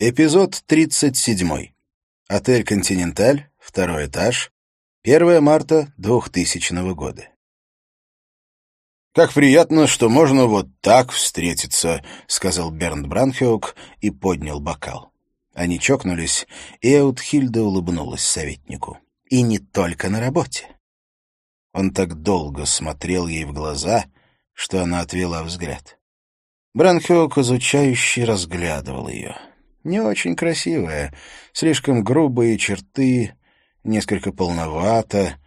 Эпизод 37. Отель «Континенталь», второй этаж, 1 марта 2000 года. «Как приятно, что можно вот так встретиться», — сказал Бернт Бранхеук и поднял бокал. Они чокнулись, и Эутхильда улыбнулась советнику. «И не только на работе». Он так долго смотрел ей в глаза, что она отвела взгляд. Бранхеук изучающе разглядывал ее. Не очень красивая, слишком грубые черты, несколько полновато,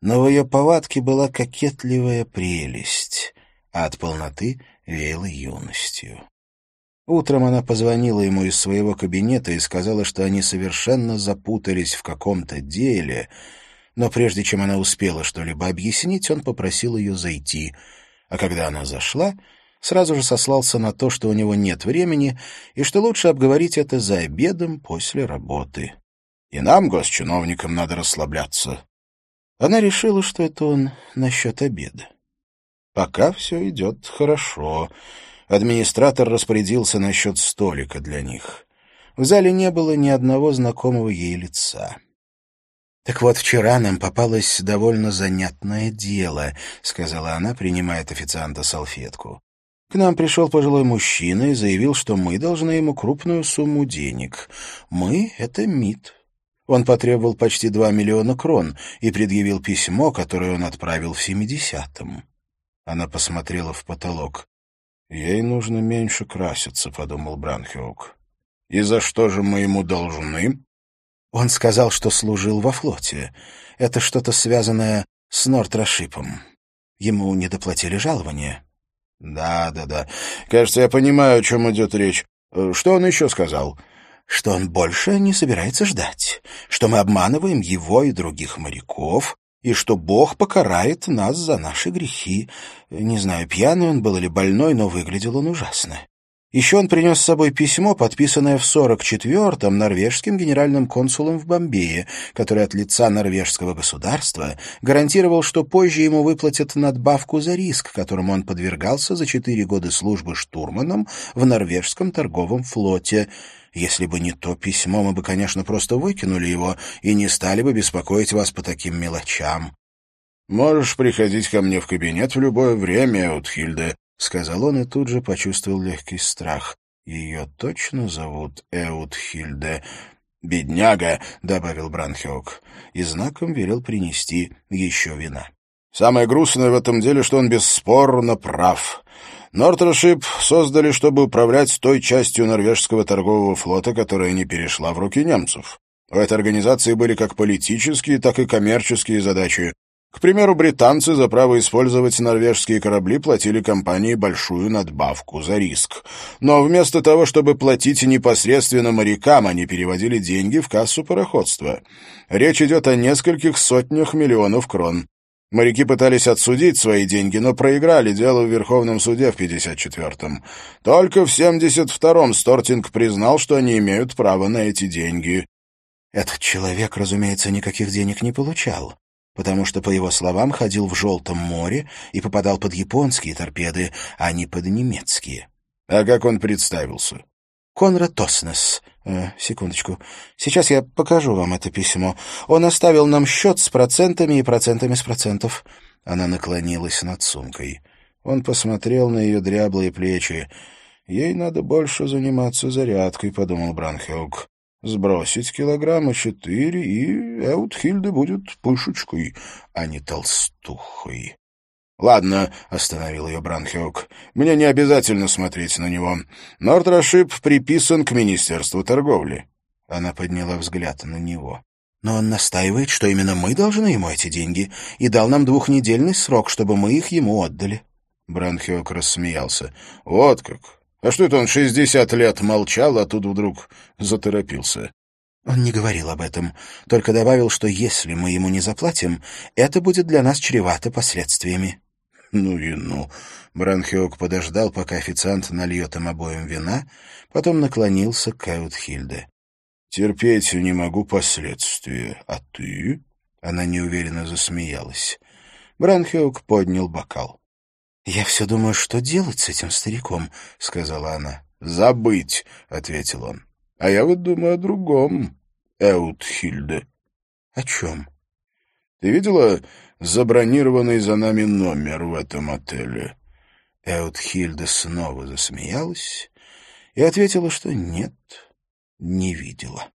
но в ее повадке была кокетливая прелесть, а от полноты веяла юностью. Утром она позвонила ему из своего кабинета и сказала, что они совершенно запутались в каком-то деле, но прежде чем она успела что-либо объяснить, он попросил ее зайти, а когда она зашла, сразу же сослался на то, что у него нет времени и что лучше обговорить это за обедом после работы. И нам, госчиновникам, надо расслабляться. Она решила, что это он насчет обеда. Пока все идет хорошо. Администратор распорядился насчет столика для них. В зале не было ни одного знакомого ей лица. «Так вот, вчера нам попалось довольно занятное дело», — сказала она, принимая от официанта салфетку. К нам пришел пожилой мужчина и заявил, что мы должны ему крупную сумму денег. Мы — это МИД. Он потребовал почти два миллиона крон и предъявил письмо, которое он отправил в семидесятом. Она посмотрела в потолок. «Ей нужно меньше краситься», — подумал Бранхеук. «И за что же мы ему должны?» Он сказал, что служил во флоте. Это что-то связанное с Нортрошипом. Ему не доплатили жалования. «Да, да, да. Кажется, я понимаю, о чем идет речь. Э, что он еще сказал?» «Что он больше не собирается ждать, что мы обманываем его и других моряков, и что Бог покарает нас за наши грехи. Не знаю, пьяный он был или больной, но выглядел он ужасно. Еще он принес с собой письмо, подписанное в 44-м норвежским генеральным консулом в Бомбее, который от лица норвежского государства гарантировал, что позже ему выплатят надбавку за риск, которому он подвергался за четыре года службы штурманом в норвежском торговом флоте. Если бы не то письмо, мы бы, конечно, просто выкинули его и не стали бы беспокоить вас по таким мелочам. «Можешь приходить ко мне в кабинет в любое время, Утхильде», — сказал он и тут же почувствовал легкий страх. «Ее точно зовут Эутхильде?» «Бедняга», — добавил Бранхиок, и знаком велел принести еще вина. «Самое грустное в этом деле, что он бесспорно прав. Нортрошип создали, чтобы управлять той частью норвежского торгового флота, которая не перешла в руки немцев. У этой организации были как политические, так и коммерческие задачи, к примеру, британцы за право использовать норвежские корабли платили компании большую надбавку за риск. Но вместо того, чтобы платить непосредственно морякам, они переводили деньги в кассу пароходства. Речь идет о нескольких сотнях миллионов крон. Моряки пытались отсудить свои деньги, но проиграли дело в Верховном суде в 54-м. Только в 72-м Стортинг признал, что они имеют право на эти деньги. Этот человек, разумеется, никаких денег не получал потому что, по его словам, ходил в Желтом море и попадал под японские торпеды, а не под немецкие. А как он представился? Конрад Тоснес. Э, секундочку. Сейчас я покажу вам это письмо. Он оставил нам счет с процентами и процентами с процентов. Она наклонилась над сумкой. Он посмотрел на ее дряблые плечи. «Ей надо больше заниматься зарядкой», — подумал Бранхеук сбросить килограмма четыре, и Эутхильда будет пышечкой, а не толстухой. — Ладно, — остановил ее Бранхеук, — мне не обязательно смотреть на него. Нордрошип приписан к Министерству торговли. Она подняла взгляд на него. Но он настаивает, что именно мы должны ему эти деньги, и дал нам двухнедельный срок, чтобы мы их ему отдали. Бранхиок рассмеялся. — Вот как! А что это он шестьдесят лет молчал, а тут вдруг заторопился? Он не говорил об этом, только добавил, что если мы ему не заплатим, это будет для нас чревато последствиями. Ну и ну. Бранхиок подождал, пока официант нальет им обоим вина, потом наклонился к Эутхильде. «Терпеть не могу последствия. А ты?» Она неуверенно засмеялась. Бранхиок поднял бокал. «Я все думаю, что делать с этим стариком», — сказала она. «Забыть», — ответил он. А я вот думаю о другом, Эутхильде. О чем? Ты видела забронированный за нами номер в этом отеле?» Эутхильда снова засмеялась и ответила, что нет, не видела.